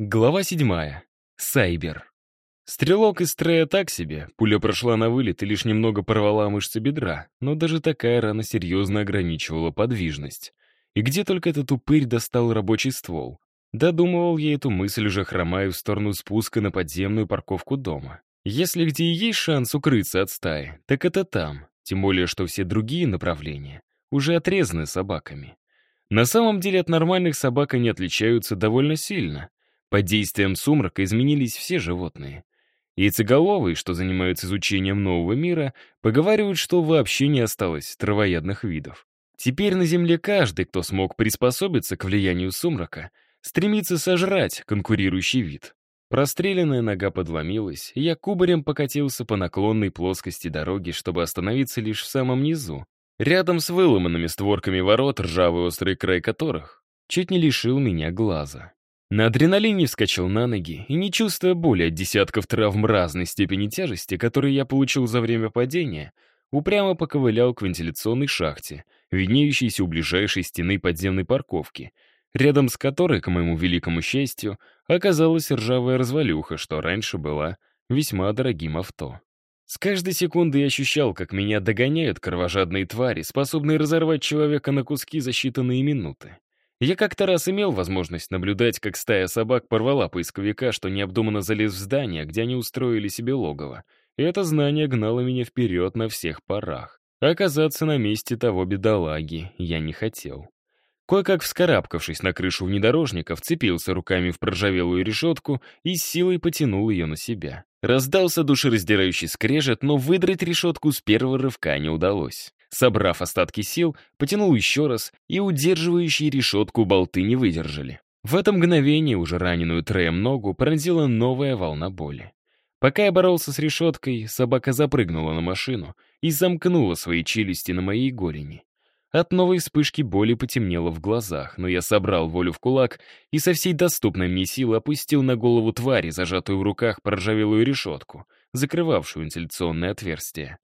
Глава седьмая. Сайбер. Стрелок из стрея так себе, пуля прошла на вылет и лишь немного порвала мышцы бедра, но даже такая рана серьезно ограничивала подвижность. И где только этот упырь достал рабочий ствол? Додумывал я эту мысль, уже хромая в сторону спуска на подземную парковку дома. Если где и есть шанс укрыться от стаи, так это там, тем более, что все другие направления уже отрезаны собаками. На самом деле от нормальных собак они отличаются довольно сильно. Под действием сумрака изменились все животные. Яйцеголовые, что занимаются изучением нового мира, поговаривают, что вообще не осталось травоядных видов. Теперь на Земле каждый, кто смог приспособиться к влиянию сумрака, стремится сожрать конкурирующий вид. Простреленная нога подломилась, я кубарем покатился по наклонной плоскости дороги, чтобы остановиться лишь в самом низу, рядом с выломанными створками ворот, ржавый острый край которых чуть не лишил меня глаза. На адреналине вскочил на ноги и, не чувствуя боли от десятков травм разной степени тяжести, которые я получил за время падения, упрямо поковылял к вентиляционной шахте, виднеющейся у ближайшей стены подземной парковки, рядом с которой, к моему великому счастью, оказалась ржавая развалюха, что раньше была весьма дорогим авто. С каждой секунды я ощущал, как меня догоняют кровожадные твари, способные разорвать человека на куски за считанные минуты. Я как-то раз имел возможность наблюдать, как стая собак порвала поисковика, что необдуманно залез в здание, где они устроили себе логово. И это знание гнало меня вперед на всех парах. оказаться на месте того бедолаги я не хотел. Кое-как вскарабкавшись на крышу внедорожника, вцепился руками в проржавелую решетку и с силой потянул ее на себя. Раздался душераздирающий скрежет, но выдрать решетку с первого рывка не удалось. Собрав остатки сил, потянул еще раз, и удерживающие решетку болты не выдержали. В это мгновение уже раненую Треем ногу пронзила новая волна боли. Пока я боролся с решеткой, собака запрыгнула на машину и замкнула свои челюсти на моей голени. От новой вспышки боли потемнело в глазах, но я собрал волю в кулак и со всей доступной мне силы опустил на голову твари, зажатую в руках проржавелую решетку, закрывавшую вентиляционное отверстие.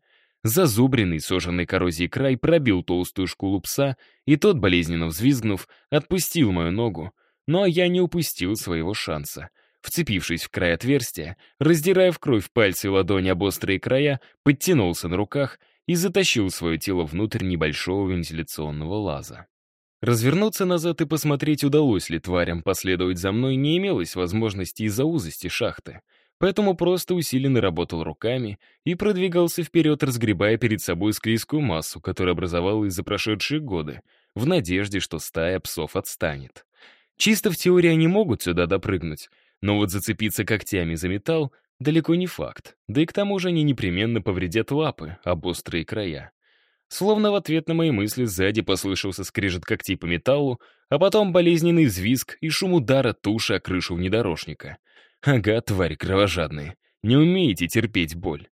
Зазубренный, сожженный коррозией край пробил толстую шкулу пса, и тот, болезненно взвизгнув, отпустил мою ногу, но я не упустил своего шанса. Вцепившись в край отверстия, раздирая в кровь пальцы и ладони об острые края, подтянулся на руках и затащил свое тело внутрь небольшого вентиляционного лаза. Развернуться назад и посмотреть, удалось ли тварям последовать за мной, не имелось возможности из-за узости шахты — поэтому просто усиленно работал руками и продвигался вперед, разгребая перед собой склизкую массу, которая образовалась за прошедшие годы, в надежде, что стая псов отстанет. Чисто в теории они могут сюда допрыгнуть, но вот зацепиться когтями за металл далеко не факт, да и к тому же они непременно повредят лапы об острые края. Словно в ответ на мои мысли сзади послышался скрежет когтей по металлу, а потом болезненный взвизг и шум удара туши о крышу внедорожника — Ага, тварь кровожадная, не умеете терпеть боль.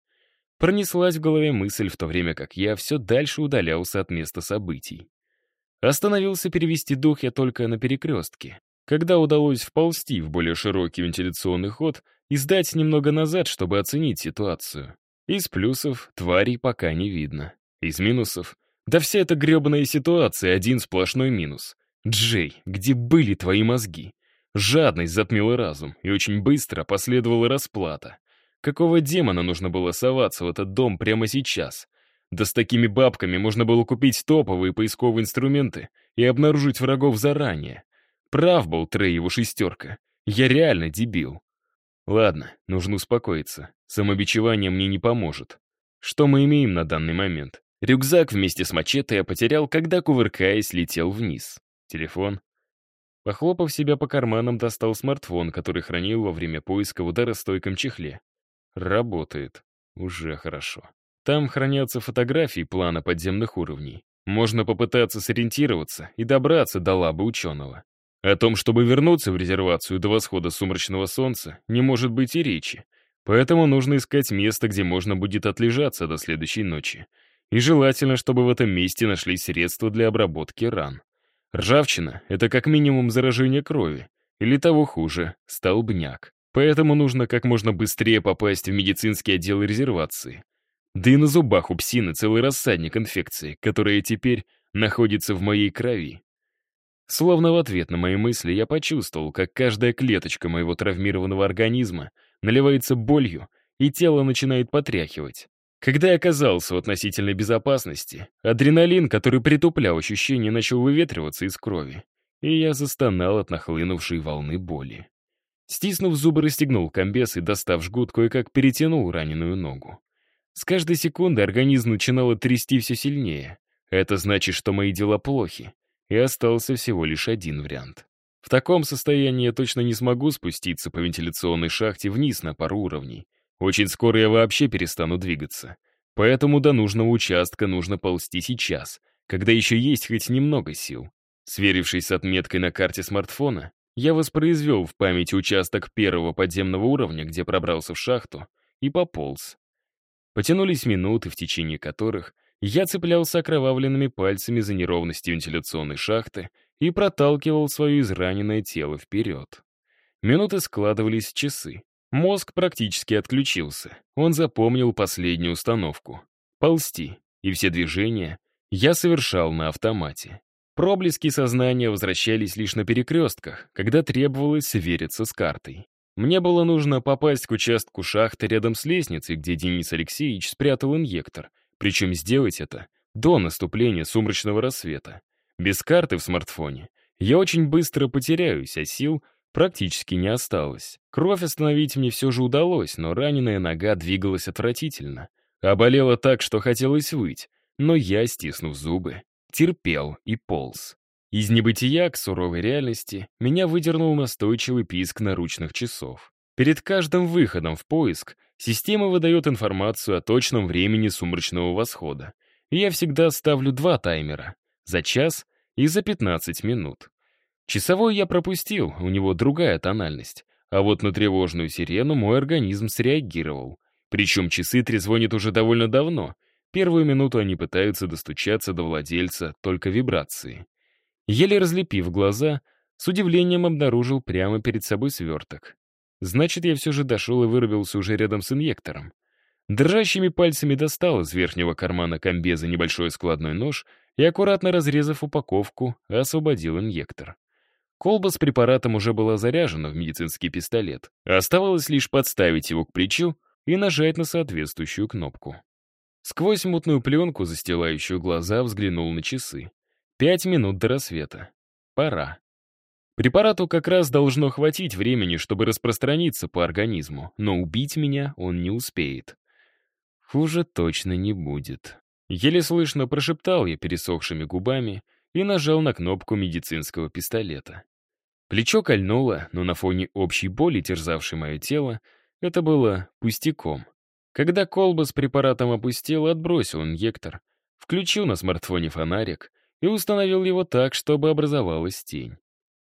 Пронеслась в голове мысль, в то время как я все дальше удалялся от места событий. Остановился перевести дух я только на перекрестке, когда удалось вползти в более широкий вентиляционный ход и сдать немного назад, чтобы оценить ситуацию. Из плюсов тварей пока не видно. Из минусов да вся эта гребаная ситуация — один сплошной минус. Джей, где были твои мозги? Жадность затмила разум, и очень быстро последовала расплата. Какого демона нужно было соваться в этот дом прямо сейчас? Да с такими бабками можно было купить топовые поисковые инструменты и обнаружить врагов заранее. Прав был Трей его шестерка. Я реально дебил. Ладно, нужно успокоиться. Самобичевание мне не поможет. Что мы имеем на данный момент? Рюкзак вместе с мачете я потерял, когда, кувыркаясь, летел вниз. Телефон, Похлопав себя по карманам, достал смартфон, который хранил во время поиска в ударостойком чехле. Работает. Уже хорошо. Там хранятся фотографии плана подземных уровней. Можно попытаться сориентироваться и добраться до лабы ученого. О том, чтобы вернуться в резервацию до восхода сумрачного солнца, не может быть и речи. Поэтому нужно искать место, где можно будет отлежаться до следующей ночи. И желательно, чтобы в этом месте нашлись средства для обработки ран. Ржавчина — это как минимум заражение крови, или того хуже, столбняк. Поэтому нужно как можно быстрее попасть в медицинский отдел резервации. Да и на зубах у псины целый рассадник инфекции, которая теперь находится в моей крови. Словно в ответ на мои мысли я почувствовал, как каждая клеточка моего травмированного организма наливается болью, и тело начинает потряхивать. Когда я оказался в относительной безопасности, адреналин, который притуплял ощущения, начал выветриваться из крови, и я застонал от нахлынувшей волны боли. Стиснув зубы, расстегнул комбез и, достав жгут, кое-как перетянул раненую ногу. С каждой секунды организм начинало трясти все сильнее. Это значит, что мои дела плохи и остался всего лишь один вариант. В таком состоянии я точно не смогу спуститься по вентиляционной шахте вниз на пару уровней. Очень скоро я вообще перестану двигаться. Поэтому до нужного участка нужно ползти сейчас, когда еще есть хоть немного сил. Сверившись с отметкой на карте смартфона, я воспроизвел в памяти участок первого подземного уровня, где пробрался в шахту, и пополз. Потянулись минуты, в течение которых я цеплялся окровавленными пальцами за неровности вентиляционной шахты и проталкивал свое израненное тело вперед. Минуты складывались в часы. Мозг практически отключился. Он запомнил последнюю установку. Ползти. И все движения я совершал на автомате. Проблески сознания возвращались лишь на перекрестках, когда требовалось свериться с картой. Мне было нужно попасть к участку шахты рядом с лестницей, где Денис Алексеевич спрятал инъектор, причем сделать это до наступления сумрачного рассвета. Без карты в смартфоне я очень быстро потеряюсь, а сил практически не осталось. Кровь остановить мне все же удалось, но раненая нога двигалась отвратительно. Оболела так, что хотелось выть, но я, стиснув зубы, терпел и полз. Из небытия к суровой реальности меня выдернул настойчивый писк наручных часов. Перед каждым выходом в поиск система выдает информацию о точном времени сумрачного восхода. И я всегда ставлю два таймера — за час и за 15 минут. Часовой я пропустил, у него другая тональность. А вот на тревожную сирену мой организм среагировал. Причем часы трезвонят уже довольно давно. Первую минуту они пытаются достучаться до владельца только вибрации. Еле разлепив глаза, с удивлением обнаружил прямо перед собой сверток. Значит, я все же дошел и вырубился уже рядом с инъектором. Дрожащими пальцами достал из верхнего кармана комбеза небольшой складной нож и, аккуратно разрезав упаковку, освободил инъектор. Колба с препаратом уже была заряжена в медицинский пистолет. Оставалось лишь подставить его к плечу и нажать на соответствующую кнопку. Сквозь мутную пленку, застилающую глаза, взглянул на часы. Пять минут до рассвета. Пора. Препарату как раз должно хватить времени, чтобы распространиться по организму, но убить меня он не успеет. Хуже точно не будет. Еле слышно прошептал я пересохшими губами и нажал на кнопку медицинского пистолета. Плечо кольнуло, но на фоне общей боли, терзавшей мое тело, это было пустяком. Когда колба с препаратом опустил, отбросил инъектор, включил на смартфоне фонарик и установил его так, чтобы образовалась тень.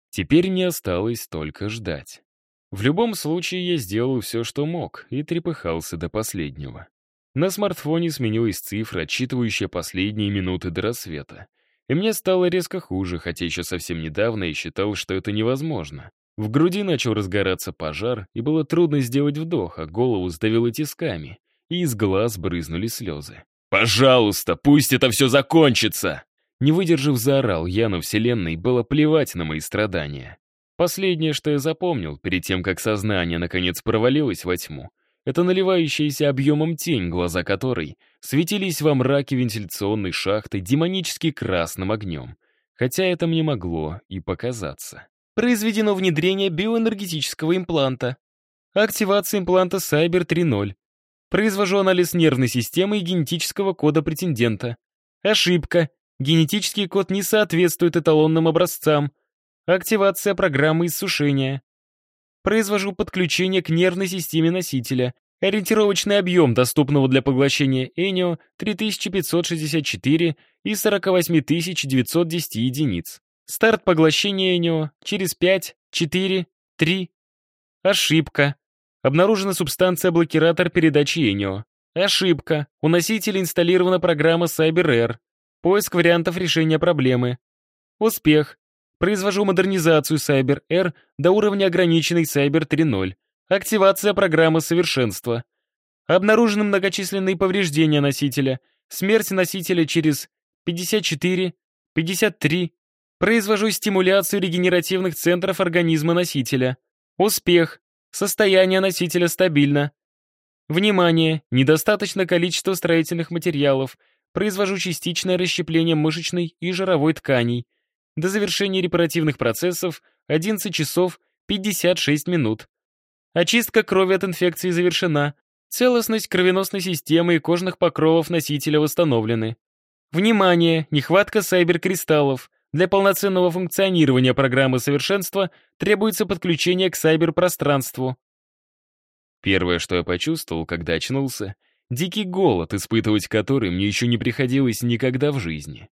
Теперь не осталось только ждать. В любом случае я сделал все, что мог, и трепыхался до последнего. На смартфоне сменилась цифра, отчитывающая последние минуты до рассвета. И мне стало резко хуже, хотя еще совсем недавно я считал, что это невозможно. В груди начал разгораться пожар, и было трудно сделать вдох, а голову сдавило тисками, и из глаз брызнули слезы. «Пожалуйста, пусть это все закончится!» Не выдержав, заорал я, но вселенной было плевать на мои страдания. Последнее, что я запомнил, перед тем, как сознание наконец провалилось во тьму, это наливающаяся объемом тень, глаза которой светились во мраке вентиляционной шахты демонически красным огнем. Хотя это мне могло и показаться. Произведено внедрение биоэнергетического импланта. Активация импланта Cyber 3.0. Произвожу анализ нервной системы и генетического кода претендента. Ошибка. Генетический код не соответствует эталонным образцам. Активация программы иссушения. Произвожу подключение к нервной системе носителя. Ориентировочный объем доступного для поглощения Энио 3564 из 48910 единиц. Старт поглощения Энио через 5, 4, 3. Ошибка. Обнаружена субстанция-блокиратор передачи Энио. Ошибка. У носителя инсталлирована программа CyberAir. Поиск вариантов решения проблемы. Успех. Произвожу модернизацию Cyber-R до уровня ограниченной Cyber 3.0. Активация программы совершенства. Обнаружены многочисленные повреждения носителя. Смерть носителя через 54, 53, Произвожу стимуляцию регенеративных центров организма носителя. Успех. Состояние носителя стабильно. Внимание! Недостаточно количества строительных материалов. Произвожу частичное расщепление мышечной и жировой тканей. До завершения репаративных процессов 11 часов 56 минут. Очистка крови от инфекции завершена. Целостность кровеносной системы и кожных покровов носителя восстановлены. Внимание! Нехватка сайберкристаллов. Для полноценного функционирования программы совершенства требуется подключение к сайберпространству. Первое, что я почувствовал, когда очнулся, дикий голод, испытывать который мне еще не приходилось никогда в жизни.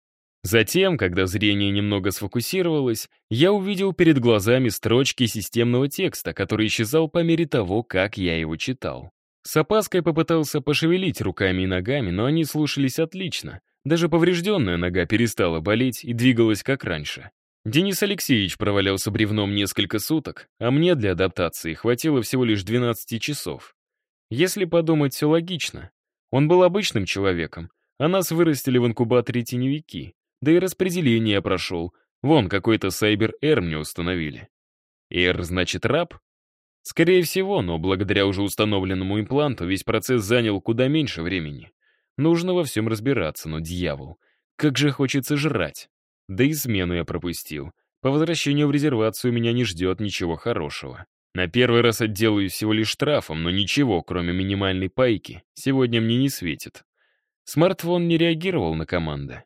Затем, когда зрение немного сфокусировалось, я увидел перед глазами строчки системного текста, который исчезал по мере того, как я его читал. С опаской попытался пошевелить руками и ногами, но они слушались отлично. Даже поврежденная нога перестала болеть и двигалась как раньше. Денис Алексеевич провалялся бревном несколько суток, а мне для адаптации хватило всего лишь 12 часов. Если подумать, все логично. Он был обычным человеком, а нас вырастили в инкубаторе теневики. Да и распределение прошел. Вон, какой-то Сайбер-Эр мне установили. Эр значит раб? Скорее всего, но благодаря уже установленному импланту весь процесс занял куда меньше времени. Нужно во всем разбираться, но дьявол. Как же хочется жрать. Да и смену я пропустил. По возвращению в резервацию меня не ждет ничего хорошего. На первый раз отделаюсь всего лишь штрафом, но ничего, кроме минимальной пайки, сегодня мне не светит. Смартфон не реагировал на команды.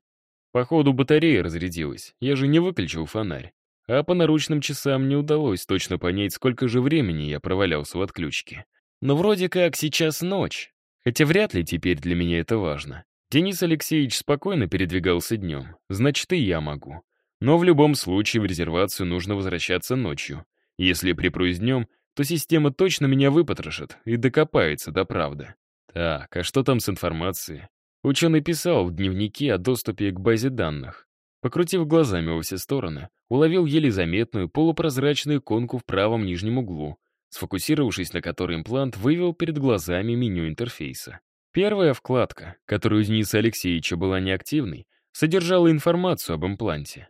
Походу, батарея разрядилась, я же не выключил фонарь. А по наручным часам не удалось точно понять, сколько же времени я провалялся в отключке. Но вроде как сейчас ночь, хотя вряд ли теперь для меня это важно. Денис Алексеевич спокойно передвигался днем, значит и я могу. Но в любом случае в резервацию нужно возвращаться ночью. Если припрусь днем, то система точно меня выпотрошит и докопается до правды. Так, а что там с информацией? Ученый писал в дневнике о доступе к базе данных. Покрутив глазами во все стороны, уловил еле заметную полупрозрачную иконку в правом нижнем углу, сфокусировавшись на которой имплант вывел перед глазами меню интерфейса. Первая вкладка, которая у Дениса Алексеевича была неактивной, содержала информацию об импланте.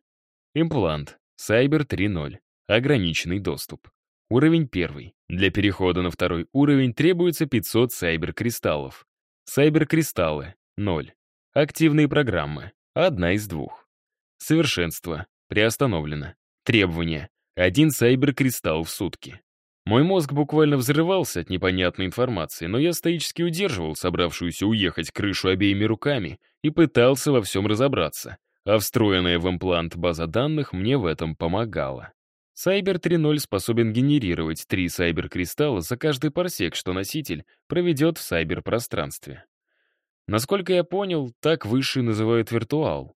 Имплант. Cyber 3.0. Ограниченный доступ. Уровень 1. Для перехода на второй уровень требуется 500 сайбер-кристаллов. Сайбер-кристаллы 0. Активные программы. Одна из двух. Совершенство. Приостановлено. Требования. Один сайбер-кристалл в сутки. Мой мозг буквально взрывался от непонятной информации, но я стоически удерживал собравшуюся уехать крышу обеими руками и пытался во всем разобраться, а встроенная в имплант база данных мне в этом помогала. Сайбер 3.0 способен генерировать три сайбер-кристалла за каждый парсек, что носитель проведет в сайбер-пространстве. Насколько я понял, так высшие называют виртуал.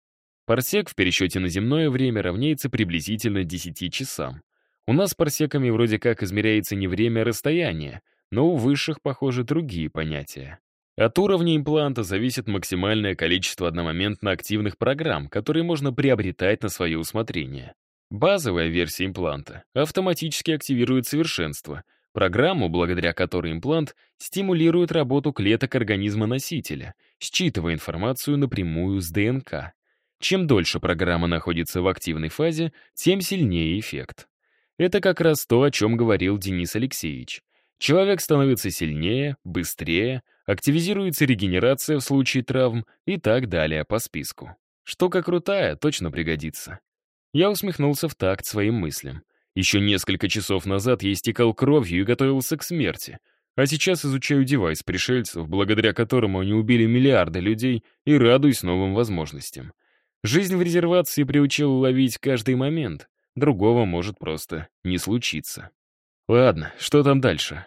Парсек в пересчете на земное время равняется приблизительно 10 часам. У нас парсеками вроде как измеряется не время, а расстояние, но у высших, похоже, другие понятия. От уровня импланта зависит максимальное количество одномоментно активных программ, которые можно приобретать на свое усмотрение. Базовая версия импланта автоматически активирует совершенство, Программу, благодаря которой имплант стимулирует работу клеток организма носителя, считывая информацию напрямую с ДНК. Чем дольше программа находится в активной фазе, тем сильнее эффект. Это как раз то, о чем говорил Денис Алексеевич. Человек становится сильнее, быстрее, активизируется регенерация в случае травм и так далее по списку. Штука крутая, точно пригодится. Я усмехнулся в такт своим мыслям. Еще несколько часов назад я истекал кровью и готовился к смерти, а сейчас изучаю девайс пришельцев, благодаря которому они убили миллиарды людей и радуюсь новым возможностям. Жизнь в резервации приучила ловить каждый момент, другого может просто не случиться. Ладно, что там дальше?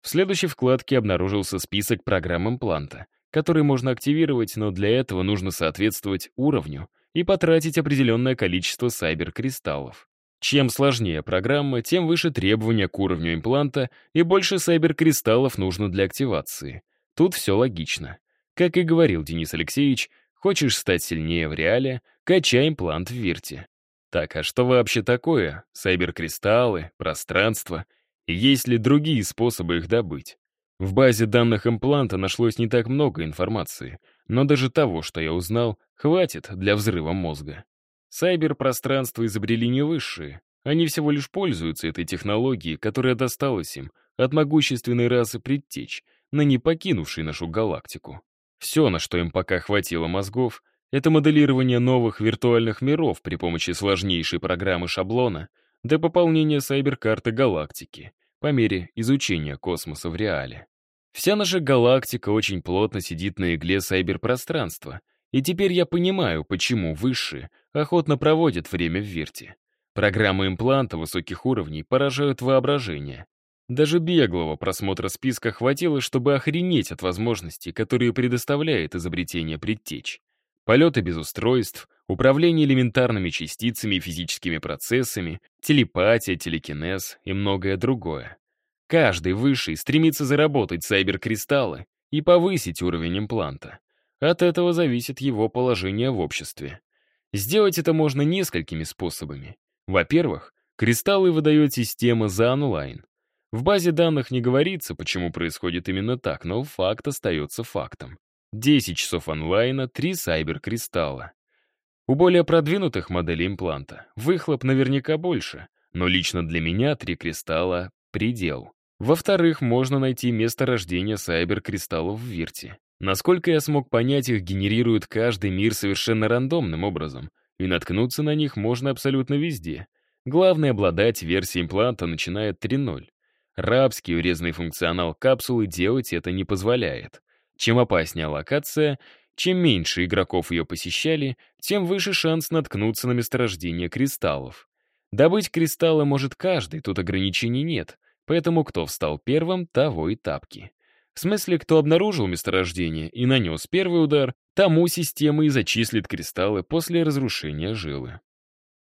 В следующей вкладке обнаружился список программ импланта, который можно активировать, но для этого нужно соответствовать уровню и потратить определенное количество сайбер-кристаллов. Чем сложнее программа, тем выше требования к уровню импланта и больше сайбер-кристаллов нужно для активации. Тут все логично. Как и говорил Денис Алексеевич, хочешь стать сильнее в реале, качай имплант в Вирте. Так, а что вообще такое? Сайбер-кристаллы, пространство? Есть ли другие способы их добыть? В базе данных импланта нашлось не так много информации, но даже того, что я узнал, хватит для взрыва мозга. Сайбер-пространство изобрели не высшие. Они всего лишь пользуются этой технологией, которая досталась им от могущественной расы предтеч, ныне покинувшей нашу галактику. Все, на что им пока хватило мозгов, это моделирование новых виртуальных миров при помощи сложнейшей программы шаблона до пополнения сайберкарты галактики по мере изучения космоса в реале. Вся наша галактика очень плотно сидит на игле сайберпространства, и теперь я понимаю, почему высшие охотно проводят время в Вирте. Программы импланта высоких уровней поражают воображение. Даже беглого просмотра списка хватило, чтобы охренеть от возможностей, которые предоставляет изобретение предтеч. Полеты без устройств, управление элементарными частицами и физическими процессами, телепатия, телекинез и многое другое. Каждый высший стремится заработать сайберкристаллы и повысить уровень импланта. От этого зависит его положение в обществе. Сделать это можно несколькими способами. Во-первых, кристаллы выдает система за онлайн. В базе данных не говорится, почему происходит именно так, но факт остается фактом. 10 часов онлайна, 3 сайбер-кристалла. У более продвинутых моделей импланта выхлоп наверняка больше, но лично для меня 3 кристалла — предел. Во-вторых, можно найти место рождения сайбер-кристаллов в Вирте. Насколько я смог понять, их генерирует каждый мир совершенно рандомным образом, и наткнуться на них можно абсолютно везде. Главное, обладать версией импланта начинает 3.0. Рабский урезанный функционал капсулы делать это не позволяет. Чем опаснее локация, чем меньше игроков ее посещали, тем выше шанс наткнуться на месторождение кристаллов. Добыть кристаллы может каждый, тут ограничений нет — Поэтому кто встал первым, того и тапки. В смысле, кто обнаружил месторождение и нанес первый удар, тому система и зачислит кристаллы после разрушения жилы.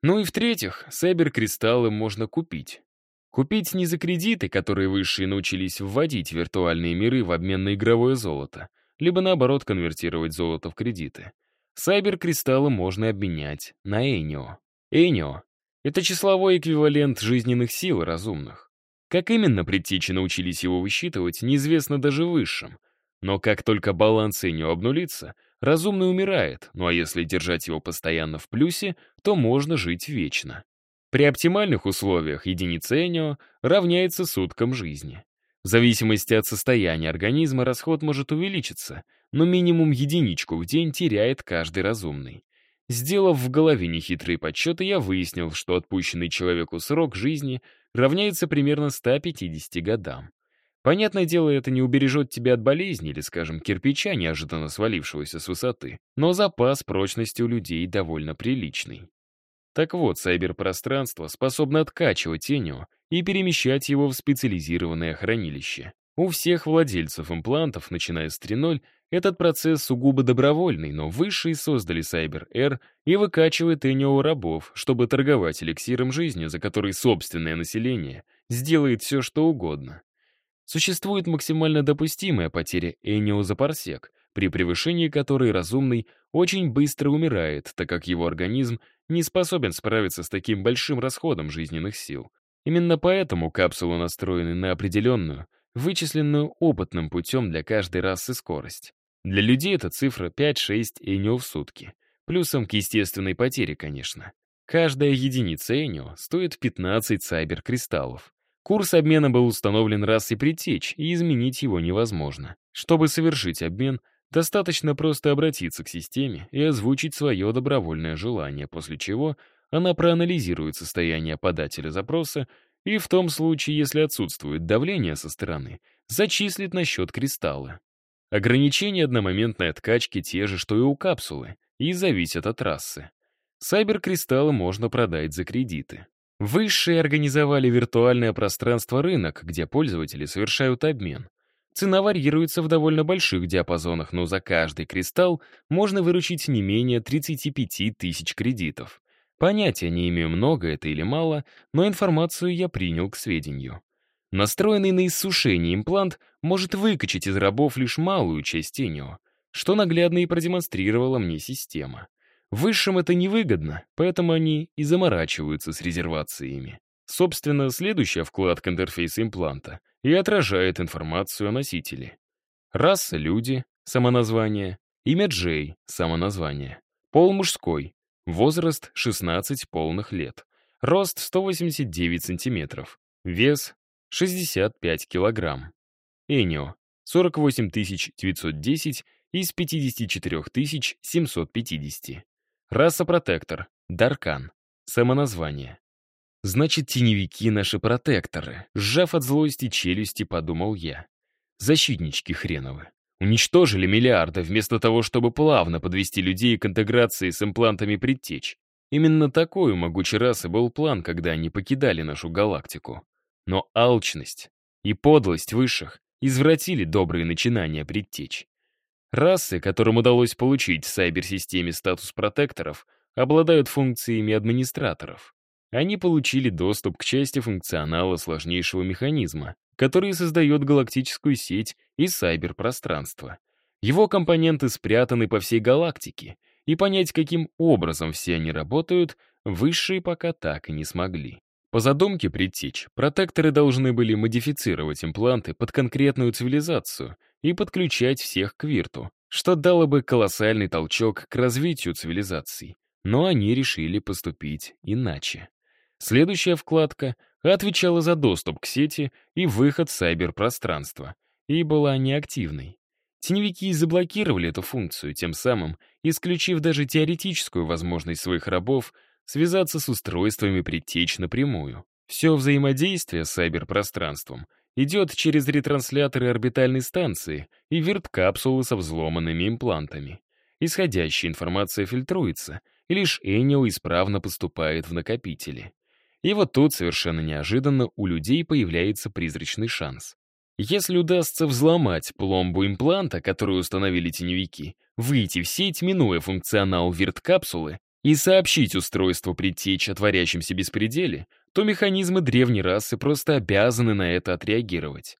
Ну и в-третьих, сайбер-кристаллы можно купить. Купить не за кредиты, которые высшие научились вводить в виртуальные миры в обмен на игровое золото, либо наоборот конвертировать золото в кредиты. Сайбер-кристаллы можно обменять на Энио. Энио — это числовой эквивалент жизненных сил разумных. Как именно предтечи научились его высчитывать, неизвестно даже высшим. Но как только баланс Энио обнулится, разумный умирает, ну а если держать его постоянно в плюсе, то можно жить вечно. При оптимальных условиях единица Энио равняется суткам жизни. В зависимости от состояния организма расход может увеличиться, но минимум единичку в день теряет каждый разумный. Сделав в голове нехитрые подсчеты, я выяснил, что отпущенный человеку срок жизни равняется примерно 150 годам. Понятное дело, это не убережет тебя от болезни или, скажем, кирпича, неожиданно свалившегося с высоты, но запас прочности у людей довольно приличный. Так вот, сайберпространство способно откачивать тенью и перемещать его в специализированное хранилище. У всех владельцев имплантов, начиная с 3.0, этот процесс сугубо добровольный, но высшие создали Cyber-R и выкачивает Энио рабов, чтобы торговать эликсиром жизни, за который собственное население сделает все, что угодно. Существует максимально допустимая потеря Энио за парсек, при превышении которой разумный очень быстро умирает, так как его организм не способен справиться с таким большим расходом жизненных сил. Именно поэтому капсулы настроены на определенную, вычисленную опытным путем для каждой расы скорость. Для людей это цифра 5-6 энио в сутки. Плюсом к естественной потере, конечно. Каждая единица энио стоит 15 сайбер-кристаллов. Курс обмена был установлен раз и притечь, и изменить его невозможно. Чтобы совершить обмен, достаточно просто обратиться к системе и озвучить свое добровольное желание, после чего она проанализирует состояние подателя запроса и в том случае, если отсутствует давление со стороны, зачислит на счет кристалла. Ограничения одномоментной откачки те же, что и у капсулы, и зависят от трассы. Сайбер-кристаллы можно продать за кредиты. Высшие организовали виртуальное пространство рынок, где пользователи совершают обмен. Цена варьируется в довольно больших диапазонах, но за каждый кристалл можно выручить не менее 35 тысяч кредитов. Понятия не имею, много это или мало, но информацию я принял к сведению. Настроенный на иссушение имплант может выкачать из рабов лишь малую часть тенио, что наглядно и продемонстрировала мне система. Высшим это невыгодно, поэтому они и заморачиваются с резервациями. Собственно, следующая вкладка интерфейса импланта и отражает информацию о носителе. Раса — люди, самоназвание, имя Джей, самоназвание, пол мужской, Возраст — 16 полных лет. Рост — 189 сантиметров. Вес — 65 килограмм. Энио — 48 910 из 54 750. Раса протектор. Даркан. Самоназвание. Значит, теневики — наши протекторы. Сжав от злости челюсти, подумал я. Защитнички хреновы. Уничтожили миллиарды, вместо того, чтобы плавно подвести людей к интеграции с имплантами предтеч. Именно такой у могучей расы был план, когда они покидали нашу галактику. Но алчность и подлость высших извратили добрые начинания предтеч. Расы, которым удалось получить в сайбер-системе статус протекторов, обладают функциями администраторов. Они получили доступ к части функционала сложнейшего механизма, который создает галактическую сеть и сайберпространство. Его компоненты спрятаны по всей галактике, и понять, каким образом все они работают, высшие пока так и не смогли. По задумке предтеч, протекторы должны были модифицировать импланты под конкретную цивилизацию и подключать всех к вирту, что дало бы колоссальный толчок к развитию цивилизаций. Но они решили поступить иначе. Следующая вкладка отвечала за доступ к сети и выход в сайберпространство, и была неактивной. Теневики заблокировали эту функцию, тем самым исключив даже теоретическую возможность своих рабов связаться с устройствами предтеч напрямую. Все взаимодействие с сайберпространством идет через ретрансляторы орбитальной станции и верткапсулы со взломанными имплантами. Исходящая информация фильтруется, и лишь Энио исправно поступает в накопители. И вот тут совершенно неожиданно у людей появляется призрачный шанс. Если удастся взломать пломбу импланта, которую установили теневики, выйти в сеть, минуя функционал вирт-капсулы, и сообщить устройству предтечь о творящемся беспределе, то механизмы древней расы просто обязаны на это отреагировать.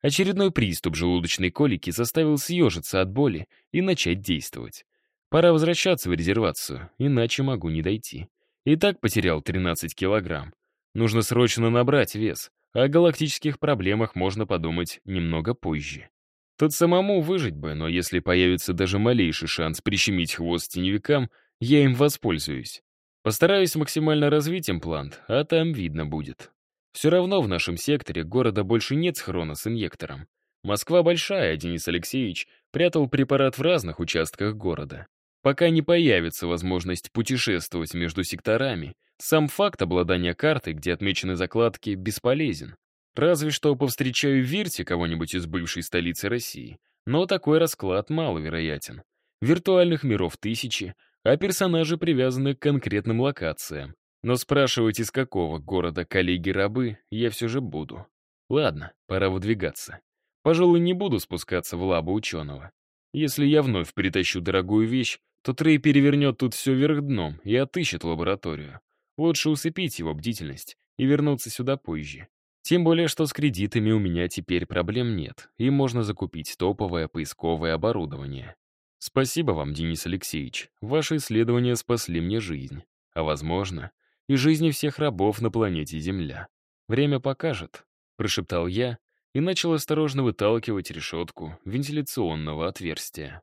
Очередной приступ желудочной колики заставил съежиться от боли и начать действовать. Пора возвращаться в резервацию, иначе могу не дойти. И так потерял 13 килограмм. Нужно срочно набрать вес. О галактических проблемах можно подумать немного позже. Тут самому выжить бы, но если появится даже малейший шанс прищемить хвост теневикам, я им воспользуюсь. Постараюсь максимально развить имплант, а там видно будет. Все равно в нашем секторе города больше нет схрона с инъектором. Москва большая, Денис Алексеевич прятал препарат в разных участках города. Пока не появится возможность путешествовать между секторами, сам факт обладания картой, где отмечены закладки, бесполезен. Разве что повстречаю в Вирте кого-нибудь из бывшей столицы России. Но такой расклад маловероятен. Виртуальных миров тысячи, а персонажи привязаны к конкретным локациям. Но спрашивать, из какого города коллеги-рабы, я все же буду. Ладно, пора выдвигаться. Пожалуй, не буду спускаться в лабу ученого. Если я вновь притащу дорогую вещь, то Трей перевернет тут все вверх дном и отыщет лабораторию. Лучше усыпить его бдительность и вернуться сюда позже. Тем более, что с кредитами у меня теперь проблем нет, и можно закупить топовое поисковое оборудование. Спасибо вам, Денис Алексеевич. Ваши исследования спасли мне жизнь. А возможно, и жизни всех рабов на планете Земля. Время покажет, прошептал я и начал осторожно выталкивать решетку вентиляционного отверстия.